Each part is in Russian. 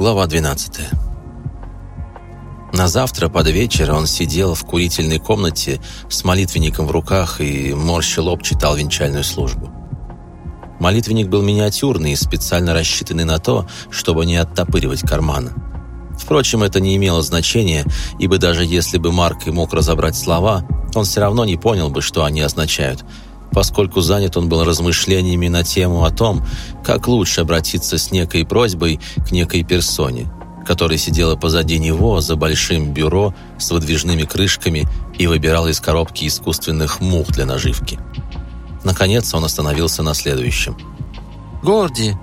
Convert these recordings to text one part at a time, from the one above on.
Глава 12. На завтра под вечер он сидел в курительной комнате с молитвенником в руках и морщил лоб читал венчальную службу. Молитвенник был миниатюрный и специально рассчитанный на то, чтобы не оттопыривать карманы. Впрочем, это не имело значения, ибо даже если бы Марк и мог разобрать слова, он все равно не понял бы, что они означают, поскольку занят он был размышлениями на тему о том, как лучше обратиться с некой просьбой к некой персоне, которая сидела позади него за большим бюро с выдвижными крышками и выбирала из коробки искусственных мух для наживки. Наконец он остановился на следующем. «Горди!»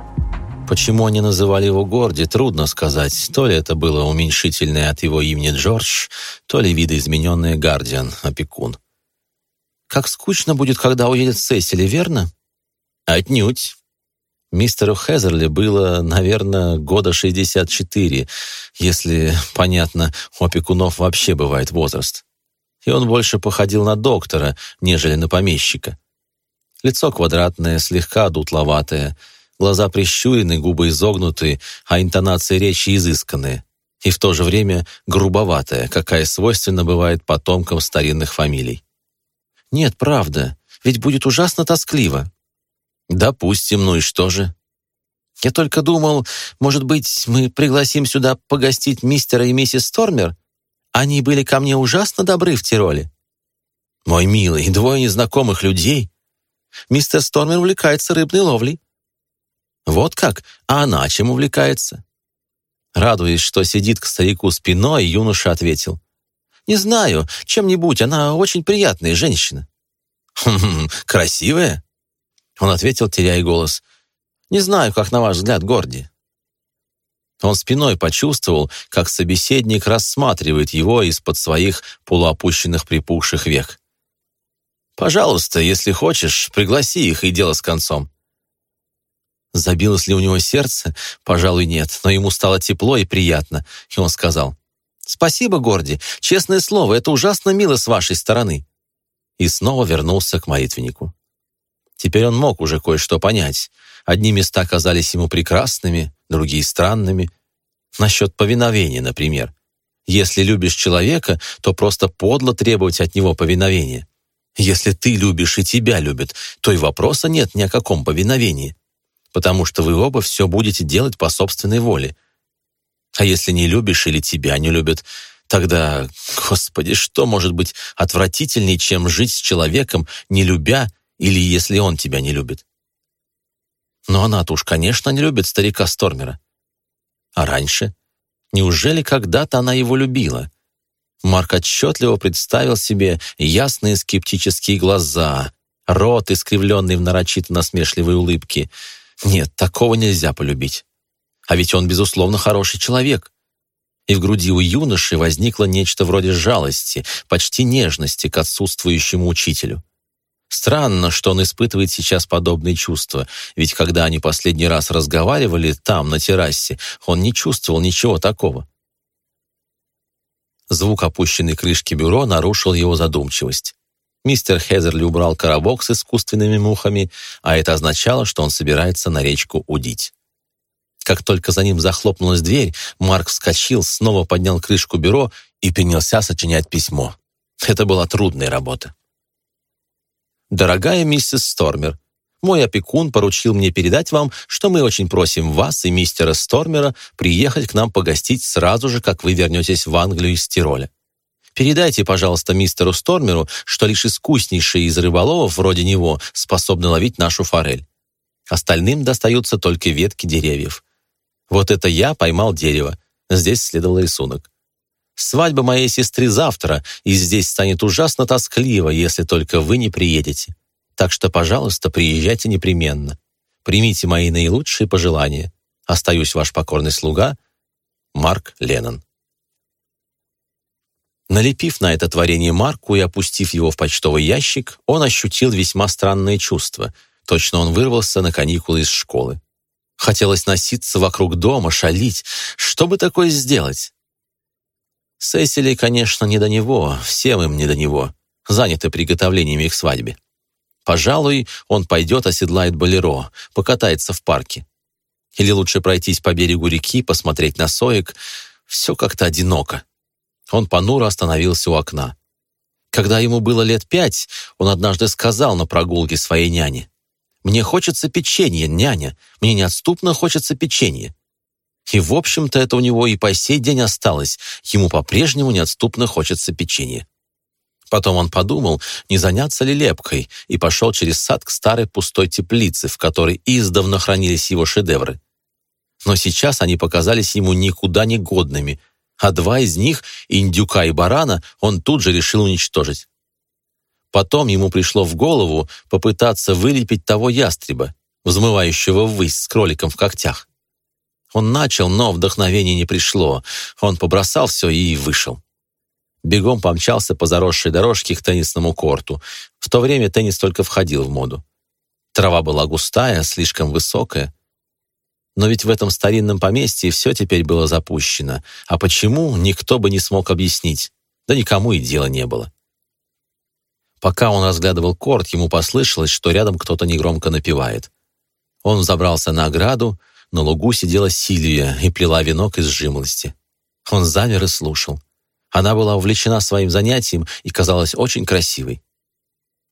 Почему они называли его Горди, трудно сказать. То ли это было уменьшительное от его имени Джордж, то ли видоизмененное Гардиан, опекун. «Как скучно будет, когда уедет Сесили, верно?» «Отнюдь!» Мистеру Хезерли было, наверное, года 64, если, понятно, у опекунов вообще бывает возраст. И он больше походил на доктора, нежели на помещика. Лицо квадратное, слегка дутловатое, глаза прищурены, губы изогнуты, а интонация речи изысканная. И в то же время грубоватая, какая свойственно бывает потомкам старинных фамилий. «Нет, правда, ведь будет ужасно тоскливо», «Допустим, ну и что же?» «Я только думал, может быть, мы пригласим сюда погостить мистера и миссис Стормер? Они были ко мне ужасно добры в Тироле». «Мой милый, двое незнакомых людей. Мистер Стормер увлекается рыбной ловлей». «Вот как? А она чем увлекается?» Радуясь, что сидит к старику спиной, юноша ответил. «Не знаю, чем-нибудь, она очень приятная женщина». «Хм, красивая?» Он ответил, теряя голос. «Не знаю, как на ваш взгляд, Горди». Он спиной почувствовал, как собеседник рассматривает его из-под своих полуопущенных припухших век. «Пожалуйста, если хочешь, пригласи их, и дело с концом». Забилось ли у него сердце? Пожалуй, нет, но ему стало тепло и приятно, и он сказал, «Спасибо, Горди, честное слово, это ужасно мило с вашей стороны». И снова вернулся к молитвеннику. Теперь он мог уже кое-что понять. Одни места казались ему прекрасными, другие — странными. Насчет повиновения, например. Если любишь человека, то просто подло требовать от него повиновения. Если ты любишь и тебя любят, то и вопроса нет ни о каком повиновении, потому что вы оба все будете делать по собственной воле. А если не любишь или тебя не любят, тогда, Господи, что может быть отвратительнее, чем жить с человеком, не любя или если он тебя не любит. Но она-то уж, конечно, не любит старика Стормера. А раньше? Неужели когда-то она его любила? Марк отчетливо представил себе ясные скептические глаза, рот, искривленный в нарочито насмешливой улыбке. Нет, такого нельзя полюбить. А ведь он, безусловно, хороший человек. И в груди у юноши возникло нечто вроде жалости, почти нежности к отсутствующему учителю. Странно, что он испытывает сейчас подобные чувства, ведь когда они последний раз разговаривали там, на террасе, он не чувствовал ничего такого. Звук опущенной крышки бюро нарушил его задумчивость. Мистер Хезерли убрал коробок с искусственными мухами, а это означало, что он собирается на речку удить. Как только за ним захлопнулась дверь, Марк вскочил, снова поднял крышку бюро и принялся сочинять письмо. Это была трудная работа. «Дорогая миссис Стормер, мой опекун поручил мне передать вам, что мы очень просим вас и мистера Стормера приехать к нам погостить сразу же, как вы вернетесь в Англию из Тироля. Передайте, пожалуйста, мистеру Стормеру, что лишь искуснейшие из рыболовов вроде него способны ловить нашу форель. Остальным достаются только ветки деревьев. Вот это я поймал дерево. Здесь следовал рисунок. Свадьба моей сестры завтра, и здесь станет ужасно тоскливо, если только вы не приедете. Так что, пожалуйста, приезжайте непременно. Примите мои наилучшие пожелания. Остаюсь ваш покорный слуга, Марк Леннон. Налепив на это творение марку и опустив его в почтовый ящик, он ощутил весьма странное чувство. Точно он вырвался на каникулы из школы. Хотелось носиться вокруг дома, шалить. Что бы такое сделать? Сесили, конечно, не до него, всем им не до него, заняты приготовлениями к свадьбе. Пожалуй, он пойдет оседлает болеро, покатается в парке. Или лучше пройтись по берегу реки, посмотреть на соек. Все как-то одиноко. Он понуро остановился у окна. Когда ему было лет пять, он однажды сказал на прогулке своей няне, «Мне хочется печенье, няня, мне неотступно хочется печенье». И, в общем-то, это у него и по сей день осталось. Ему по-прежнему неотступно хочется печенье. Потом он подумал, не заняться ли лепкой, и пошел через сад к старой пустой теплице, в которой издавна хранились его шедевры. Но сейчас они показались ему никуда не годными, а два из них, индюка и барана, он тут же решил уничтожить. Потом ему пришло в голову попытаться вылепить того ястреба, взмывающего ввысь с кроликом в когтях. Он начал, но вдохновение не пришло. Он побросал все и вышел. Бегом помчался по заросшей дорожке к теннисному корту. В то время теннис только входил в моду. Трава была густая, слишком высокая. Но ведь в этом старинном поместье все теперь было запущено. А почему, никто бы не смог объяснить. Да никому и дела не было. Пока он разглядывал корт, ему послышалось, что рядом кто-то негромко напевает. Он забрался на ограду, на лугу сидела Сильвия и плела венок из жимолости. Он замер и слушал. Она была увлечена своим занятием и казалась очень красивой.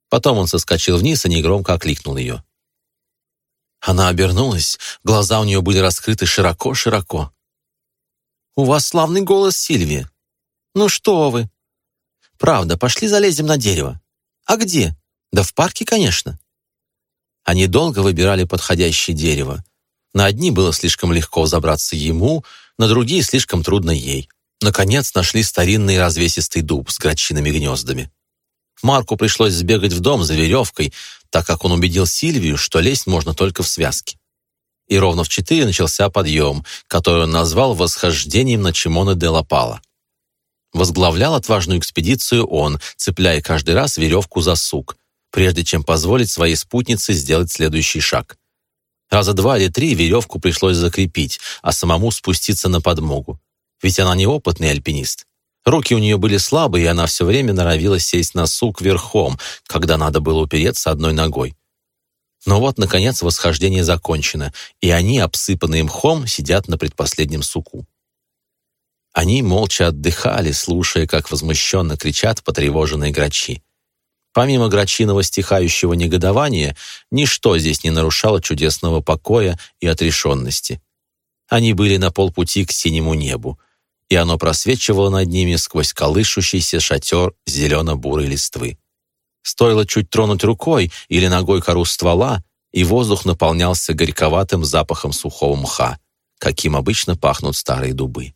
Потом он соскочил вниз и негромко окликнул ее. Она обернулась, глаза у нее были раскрыты широко-широко. «У вас славный голос, Сильвия. Ну что вы? Правда, пошли залезем на дерево. А где? Да в парке, конечно». Они долго выбирали подходящее дерево. На одни было слишком легко забраться ему, на другие слишком трудно ей. Наконец нашли старинный развесистый дуб с грачиными гнездами. Марку пришлось сбегать в дом за веревкой, так как он убедил Сильвию, что лезть можно только в связке. И ровно в четыре начался подъем, который он назвал восхождением на Чимона де Лапала. Возглавлял отважную экспедицию он, цепляя каждый раз веревку за сук, прежде чем позволить своей спутнице сделать следующий шаг. Раза два или три веревку пришлось закрепить, а самому спуститься на подмогу ведь она неопытный альпинист. Руки у нее были слабые, и она все время норовила сесть на сук верхом, когда надо было упереться одной ногой. Но вот, наконец, восхождение закончено, и они, обсыпанные мхом, сидят на предпоследнем суку. Они молча отдыхали, слушая, как возмущенно кричат потревоженные грачи. Помимо грачиного стихающего негодования, ничто здесь не нарушало чудесного покоя и отрешенности. Они были на полпути к синему небу и оно просвечивало над ними сквозь колышущийся шатер зелено-бурой листвы. Стоило чуть тронуть рукой или ногой кору ствола, и воздух наполнялся горьковатым запахом сухого мха, каким обычно пахнут старые дубы.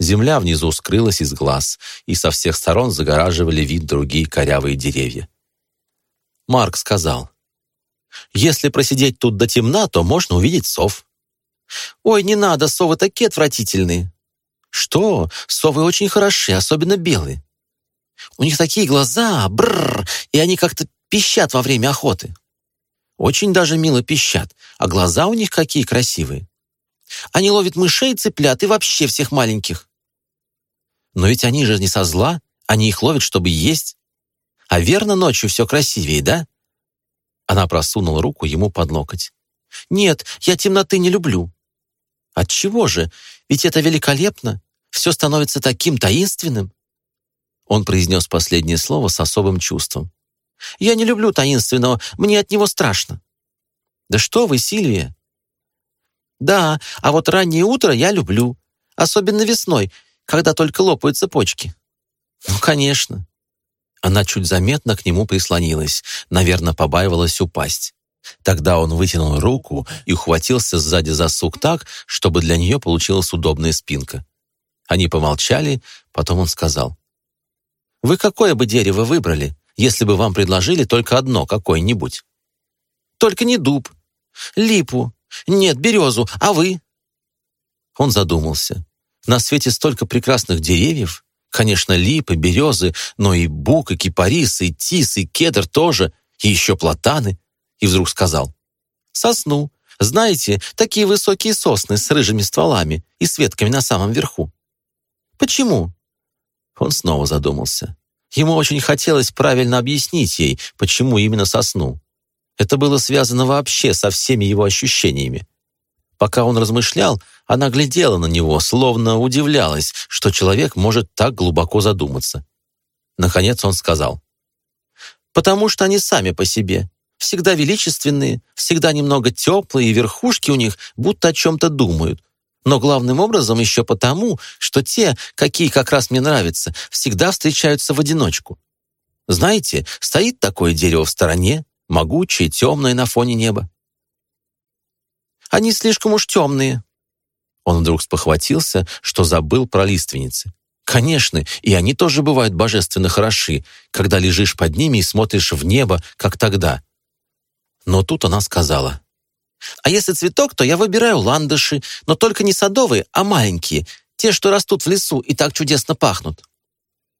Земля внизу скрылась из глаз, и со всех сторон загораживали вид другие корявые деревья. Марк сказал, «Если просидеть тут до темна, то можно увидеть сов». «Ой, не надо, совы такие отвратительные», что? Совы очень хороши, особенно белые. У них такие глаза, бррр, и они как-то пищат во время охоты. Очень даже мило пищат, а глаза у них какие красивые. Они ловят мышей, цыплят и вообще всех маленьких. Но ведь они же не со зла, они их ловят, чтобы есть. А верно, ночью все красивее, да? Она просунула руку ему под локоть. «Нет, я темноты не люблю». «Отчего же? Ведь это великолепно. Все становится таким таинственным. Он произнес последнее слово с особым чувством. «Я не люблю таинственного, мне от него страшно». «Да что вы, Сильвия?» «Да, а вот раннее утро я люблю, особенно весной, когда только лопаются почки». «Ну, конечно». Она чуть заметно к нему прислонилась, наверное, побаивалась упасть. Тогда он вытянул руку и ухватился сзади за сук так, чтобы для нее получилась удобная спинка. Они помолчали, потом он сказал. «Вы какое бы дерево выбрали, если бы вам предложили только одно какое-нибудь?» «Только не дуб. Липу. Нет, березу. А вы?» Он задумался. На свете столько прекрасных деревьев. Конечно, липы, березы, но и бук, и кипарис, и тис, и кедр тоже, и еще платаны и вдруг сказал «Сосну. Знаете, такие высокие сосны с рыжими стволами и с ветками на самом верху». «Почему?» Он снова задумался. Ему очень хотелось правильно объяснить ей, почему именно сосну. Это было связано вообще со всеми его ощущениями. Пока он размышлял, она глядела на него, словно удивлялась, что человек может так глубоко задуматься. Наконец он сказал, «Потому что они сами по себе, всегда величественные, всегда немного теплые, и верхушки у них будто о чем-то думают. Но главным образом еще потому, что те, какие как раз мне нравятся, всегда встречаются в одиночку. Знаете, стоит такое дерево в стороне, могучее, темное на фоне неба. Они слишком уж темные». Он вдруг спохватился, что забыл про лиственницы. Конечно, и они тоже бывают божественно хороши, когда лежишь под ними и смотришь в небо, как тогда. Но тут она сказала, «А если цветок, то я выбираю ландыши, но только не садовые, а маленькие, те, что растут в лесу и так чудесно пахнут».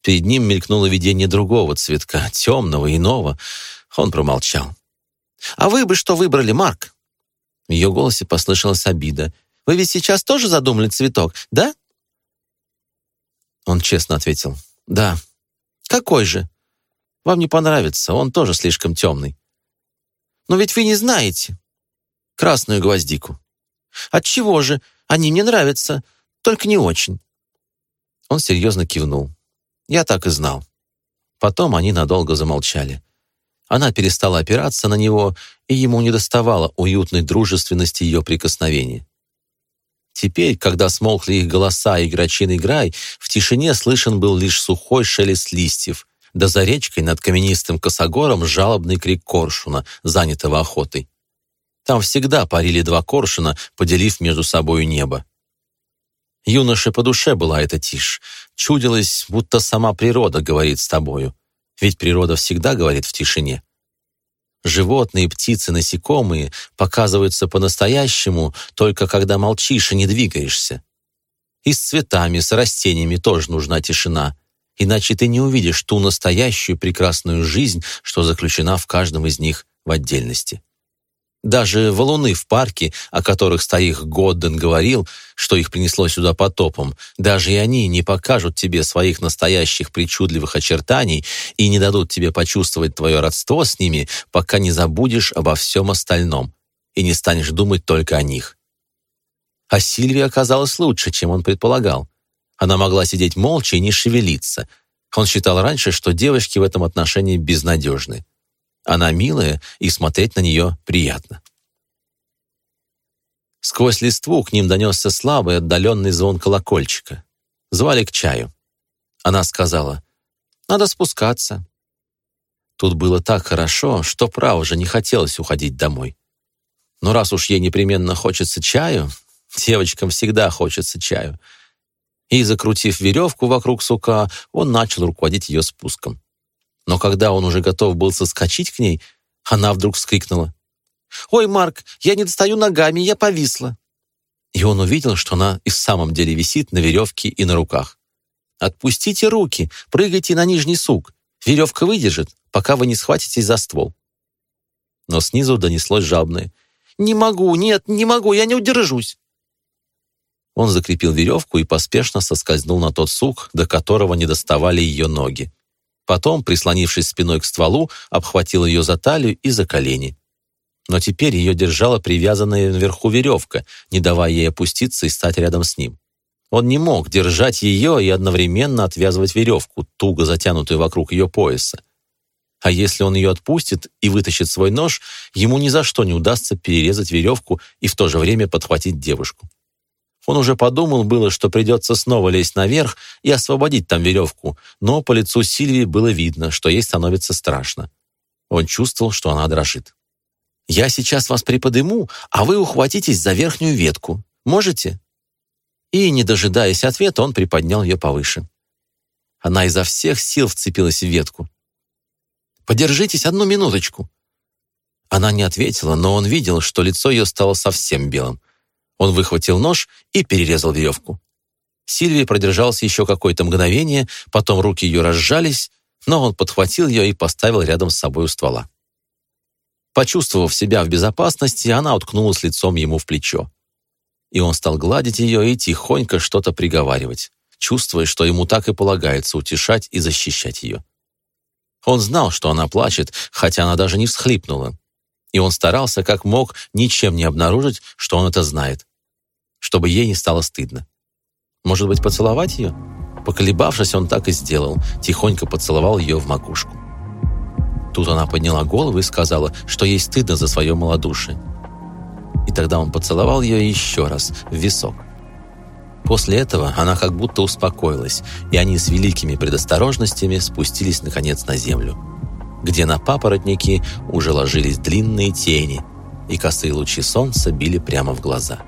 Перед ним мелькнуло видение другого цветка, темного, иного. Он промолчал. «А вы бы что выбрали, Марк?» В ее голосе послышалась обида. «Вы ведь сейчас тоже задумали цветок, да?» Он честно ответил. «Да». «Какой же?» «Вам не понравится, он тоже слишком темный». «Но ведь вы не знаете». «Красную гвоздику». «Отчего же? Они мне нравятся, только не очень». Он серьезно кивнул. «Я так и знал». Потом они надолго замолчали. Она перестала опираться на него, и ему не доставало уютной дружественности ее прикосновений. Теперь, когда смолкли их голоса и грачиный грай, в тишине слышен был лишь сухой шелест листьев, да за речкой над каменистым косогором жалобный крик коршуна, занятого охотой. Там всегда парили два коршуна, поделив между собою небо. Юноше по душе была эта тишь. Чудилось, будто сама природа говорит с тобою. Ведь природа всегда говорит в тишине. Животные, птицы, насекомые показываются по-настоящему только когда молчишь и не двигаешься. И с цветами, с растениями тоже нужна тишина, иначе ты не увидишь ту настоящую прекрасную жизнь, что заключена в каждом из них в отдельности. Даже валуны в парке, о которых старик Годден говорил, что их принесло сюда потопом, даже и они не покажут тебе своих настоящих причудливых очертаний и не дадут тебе почувствовать твое родство с ними, пока не забудешь обо всем остальном и не станешь думать только о них. А Сильвия оказалась лучше, чем он предполагал. Она могла сидеть молча и не шевелиться. Он считал раньше, что девочки в этом отношении безнадежны. Она милая, и смотреть на нее приятно. Сквозь листву к ним донесся слабый отдаленный звон колокольчика. Звали к чаю. Она сказала, «Надо спускаться». Тут было так хорошо, что право же не хотелось уходить домой. Но раз уж ей непременно хочется чаю, девочкам всегда хочется чаю. И, закрутив веревку вокруг сука, он начал руководить ее спуском. Но когда он уже готов был соскочить к ней, она вдруг вскрикнула. «Ой, Марк, я не достаю ногами, я повисла!» И он увидел, что она и в самом деле висит на веревке и на руках. «Отпустите руки, прыгайте на нижний сук. Веревка выдержит, пока вы не схватитесь за ствол». Но снизу донеслось жабное. «Не могу, нет, не могу, я не удержусь!» Он закрепил веревку и поспешно соскользнул на тот сук, до которого не доставали ее ноги. Потом, прислонившись спиной к стволу, обхватил ее за талию и за колени. Но теперь ее держала привязанная наверху веревка, не давая ей опуститься и стать рядом с ним. Он не мог держать ее и одновременно отвязывать веревку, туго затянутую вокруг ее пояса. А если он ее отпустит и вытащит свой нож, ему ни за что не удастся перерезать веревку и в то же время подхватить девушку. Он уже подумал было, что придется снова лезть наверх и освободить там веревку, но по лицу Сильвии было видно, что ей становится страшно. Он чувствовал, что она дрожит. «Я сейчас вас приподыму, а вы ухватитесь за верхнюю ветку. Можете?» И, не дожидаясь ответа, он приподнял ее повыше. Она изо всех сил вцепилась в ветку. «Подержитесь одну минуточку». Она не ответила, но он видел, что лицо ее стало совсем белым. Он выхватил нож и перерезал веревку. Сильвия продержалась еще какое-то мгновение, потом руки ее разжались, но он подхватил ее и поставил рядом с собой у ствола. Почувствовав себя в безопасности, она уткнулась лицом ему в плечо. И он стал гладить ее и тихонько что-то приговаривать, чувствуя, что ему так и полагается утешать и защищать ее. Он знал, что она плачет, хотя она даже не всхлипнула. И он старался как мог ничем не обнаружить, что он это знает чтобы ей не стало стыдно. Может быть, поцеловать ее? Поколебавшись, он так и сделал, тихонько поцеловал ее в макушку. Тут она подняла голову и сказала, что ей стыдно за свое малодушие. И тогда он поцеловал ее еще раз в висок. После этого она как будто успокоилась, и они с великими предосторожностями спустились наконец на землю, где на папоротники уже ложились длинные тени, и косые лучи солнца били прямо в глаза.